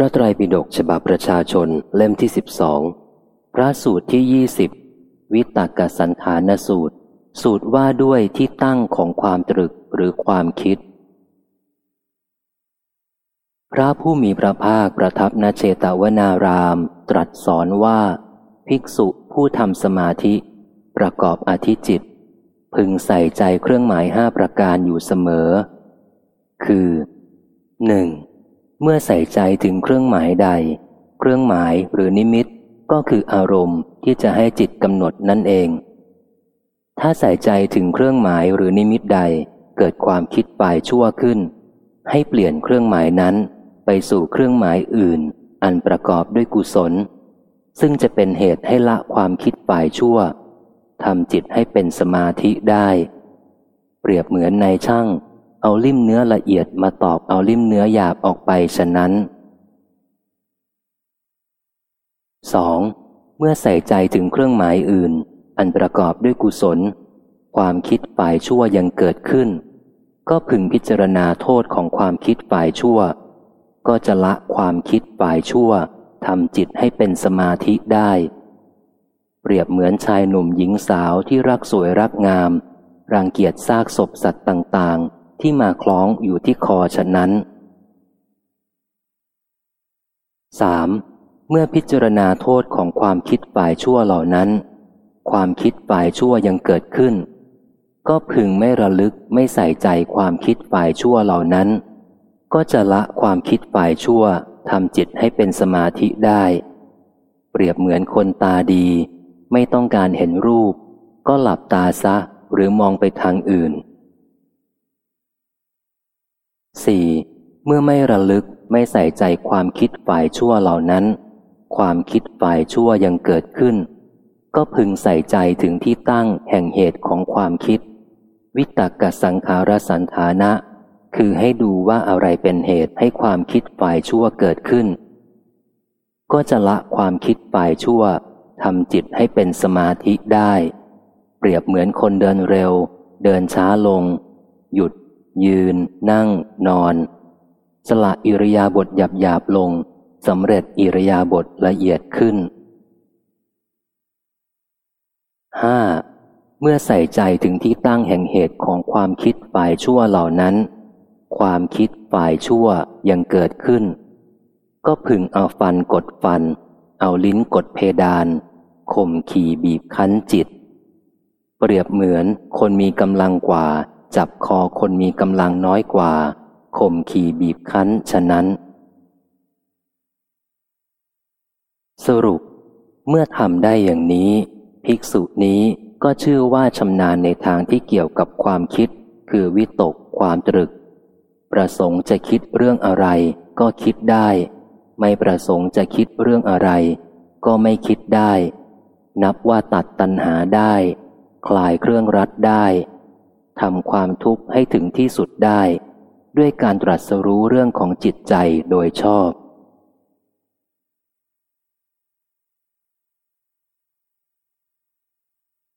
พระไตรปิฎกฉบับประชาชนเล่มที่สิบสองพระสูตรที่ยี่สิบวิตากสันธานสูตร สูตรว่าด้วยที่ตั้งของความตรึกหรือความคิด พระผู้มีพระภาคประทับนเชตวนาราม ตรัสสอนว่า ภิกษุผู้ทำสมาธิ ประกอบอธิจิต พึงใส่ใจเครื่องหมายห้าประการอยู่เสมอ คือหนึ่ง เมื่อใส่ใจถึงเครื่องหมายใด เครื่องหมายหรือนิมิตก็คืออารมณ์ที่จะให้จิตกำหนดนั่นเอง ถ้าใส่ใจถึงเครื่องหมายหรือนิมิตใด เกิดความคิดฝ่ายชั่วขึ้น ให้เปลี่ยนเครื่องหมายนั้น ไปสู่เครื่องหมายอื่น อันประกอบด้วยกุศล ซึ่งจะเป็นเหตุให้ละความคิดฝ่ายชั่วทำจิตให้เป็นสมาธิได้ เปรียบเหมือนในช่าง เอาลิ่มเนื้อละเอียดมาตอกเอาลิ่มเนื้อหยาบออกไปฉะนั้น 2. เมื่อใส่ใจถึงเครื่องหมายอื่น อันประกอบด้วยกุศล ความคิดฝ่ายชั่วยังเกิดขึ้น ก็พึงพิจารณาโทษของความคิดฝ่ายชั่ว ก็จะละความคิดฝ่ายชั่วทำจิตให้เป็นสมาธิได้ เปรียบเหมือนชายหนุ่มหญิงสาวที่รักสวยรักงาม รังเกียจซากศพสัตว์ต่าง ที่มาคล้องอยู่ที่คอฉะนั้น 3. เมื่อพิจารณาโทษของความคิดฝ่ายชั่วเหล่านั้น ความคิดฝ่ายชั่วยังเกิดขึ้น ก็พึงไม่ระลึกไม่ใส่ใจความคิดฝ่ายชั่วเหล่านั้น ก็จะละความคิดฝ่ายชั่วทำจิตให้เป็นสมาธิได้ เปรียบเหมือนคนตาดี ไม่ต้องการเห็นรูป ก็หลับตาซะหรือมองไปทางอื่น 4. เมื่อไม่ระลึกไม่ใส่ใจความคิดฝ่ายชั่วเหล่านั้น ความคิดฝ่ายชั่วยังเกิดขึ้น ก็พึงใส่ใจถึงที่ตั้งแห่งเหตุของความคิด วิตกกสังขารสันฐานะ คือให้ดูว่าอะไรเป็นเหตุให้ความคิดฝ่ายชั่วเกิดขึ้น ก็จะละความคิดฝ่ายชั่วทำจิตให้เป็นสมาธิได้ เปรียบเหมือนคนเดินเร็ว เดินช้าลง หยุด ยืน นั่ง นอน สละอิริยาบถหยาบหยาบลงสำเร็จอิริยาบถละเอียดขึ้น 5. เมื่อใส่ใจถึงที่ตั้งแห่งเหตุของความคิดฝ่ายชั่วเหล่านั้น ความคิดฝ่ายชั่วยังเกิดขึ้น ก็พึงเอาฟันกดฟัน เอาลิ้นกดเพดานข่มขี่บีบคั้นจิต เปรียบเหมือนคนมีกำลังกว่า จับคอคนมีกำลังน้อยกว่าข่มขี่บีบคั้นฉะนั้น สรุป เมื่อทำได้อย่างนี้ ภิกษุนี้ก็ชื่อว่าชำนาญในทางที่เกี่ยวกับความคิด คือวิตกความตรึก ประสงค์จะคิดเรื่องอะไร ก็คิดได้ ไม่ประสงค์จะคิดเรื่องอะไร ก็ไม่คิดได้ นับว่าตัดตัณหาได้ คลายเครื่องรัดได้ ทำความทุกข์ให้ถึงที่สุดได้ ด้วยการตรัสรู้เรื่องของจิตใจโดยชอบ